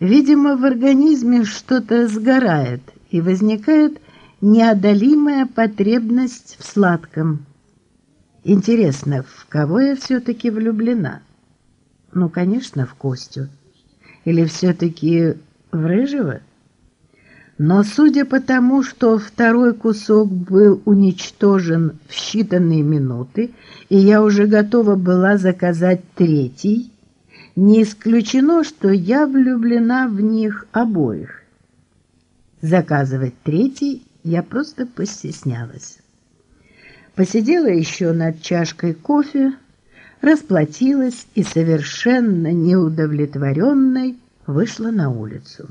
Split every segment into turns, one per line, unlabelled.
Видимо, в организме что-то сгорает, и возникает неодолимая потребность в сладком. Интересно, в кого я все-таки влюблена? Ну, конечно, в Костю. Или все-таки в Рыжего? Но судя по тому, что второй кусок был уничтожен в считанные минуты, и я уже готова была заказать третий, не исключено, что я влюблена в них обоих. Заказывать третий я просто постеснялась. Посидела еще над чашкой кофе, расплатилась и совершенно неудовлетворенной вышла на улицу.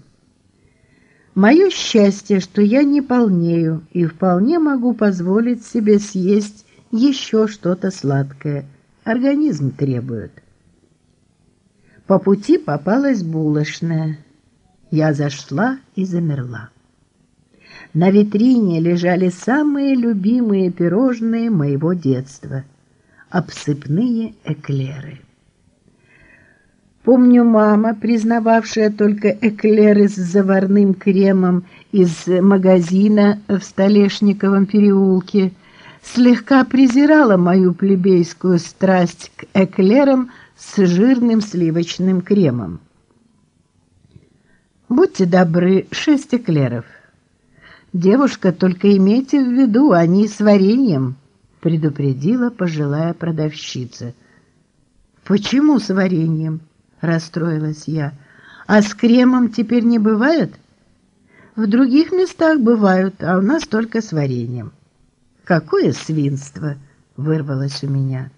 Мое счастье, что я не полнею и вполне могу позволить себе съесть еще что-то сладкое. Организм требует. По пути попалась булочная. Я зашла и замерла. На витрине лежали самые любимые пирожные моего детства — обсыпные эклеры. Помню, мама, признававшая только эклеры с заварным кремом из магазина в Столешниковом переулке, слегка презирала мою плебейскую страсть к эклерам с жирным сливочным кремом. «Будьте добры, шесть эклеров». «Девушка, только имейте в виду, они с вареньем», — предупредила пожилая продавщица. «Почему с вареньем?» расстроилась я. А с кремом теперь не бывает? В других местах бывают, а у нас только с вареньем. Какое свинство вырвалось у меня.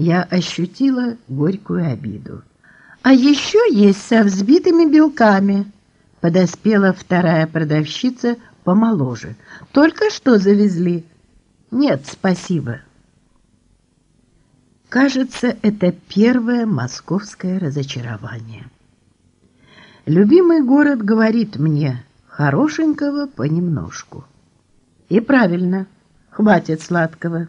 Я ощутила горькую обиду. А еще есть со взбитыми белками. Подоспела вторая продавщица помоложе. Только что завезли. Нет, спасибо. Кажется, это первое московское разочарование. Любимый город говорит мне хорошенького понемножку. И правильно, хватит сладкого.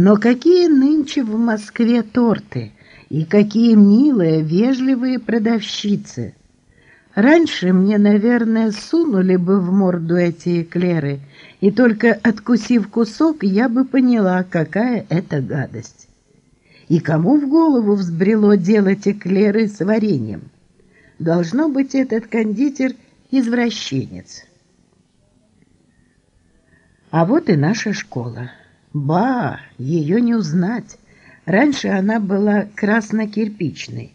Но какие нынче в Москве торты, и какие милые, вежливые продавщицы. Раньше мне, наверное, сунули бы в морду эти эклеры, и только откусив кусок, я бы поняла, какая это гадость. И кому в голову взбрело делать эклеры с вареньем? Должно быть, этот кондитер извращенец. А вот и наша школа. Ба, ее не узнать. Раньше она была красно-кирпичной,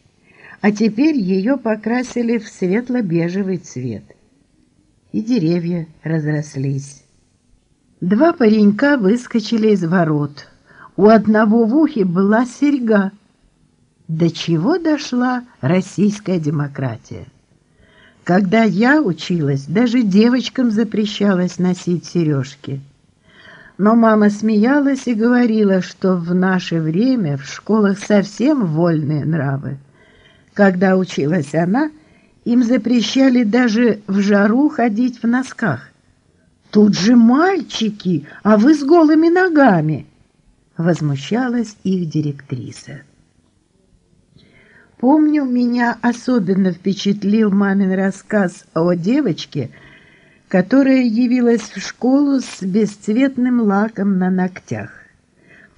а теперь ее покрасили в светло-бежевый цвет. И деревья разрослись. Два паренька выскочили из ворот — у одного в ухе была серьга. До чего дошла российская демократия? Когда я училась, даже девочкам запрещалось носить сережки. Но мама смеялась и говорила, что в наше время в школах совсем вольные нравы. Когда училась она, им запрещали даже в жару ходить в носках. «Тут же мальчики, а вы с голыми ногами!» возмущалась их директриса. Помню, меня особенно впечатлил мамин рассказ о девочке, которая явилась в школу с бесцветным лаком на ногтях.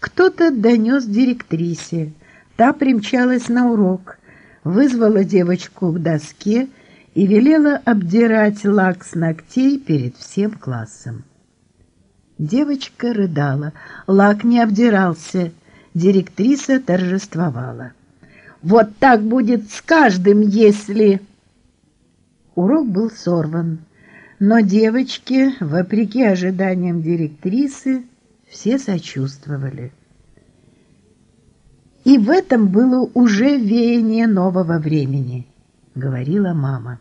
Кто-то донес директрисе, та примчалась на урок, вызвала девочку к доске и велела обдирать лак с ногтей перед всем классом. Девочка рыдала, лак не обдирался, директриса торжествовала. «Вот так будет с каждым, если...» Урок был сорван, но девочки, вопреки ожиданиям директрисы, все сочувствовали. И в этом было уже веяние нового времени, говорила мама.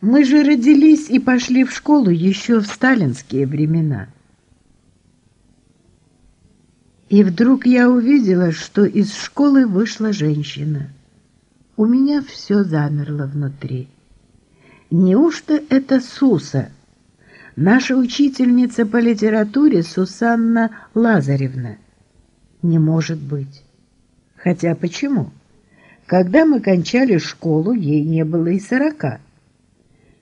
Мы же родились и пошли в школу еще в сталинские времена. И вдруг я увидела, что из школы вышла женщина. У меня все замерло внутри. Неужто это Суса? Наша учительница по литературе Сусанна Лазаревна. Не может быть. Хотя почему? Когда мы кончали школу, ей не было и сорока.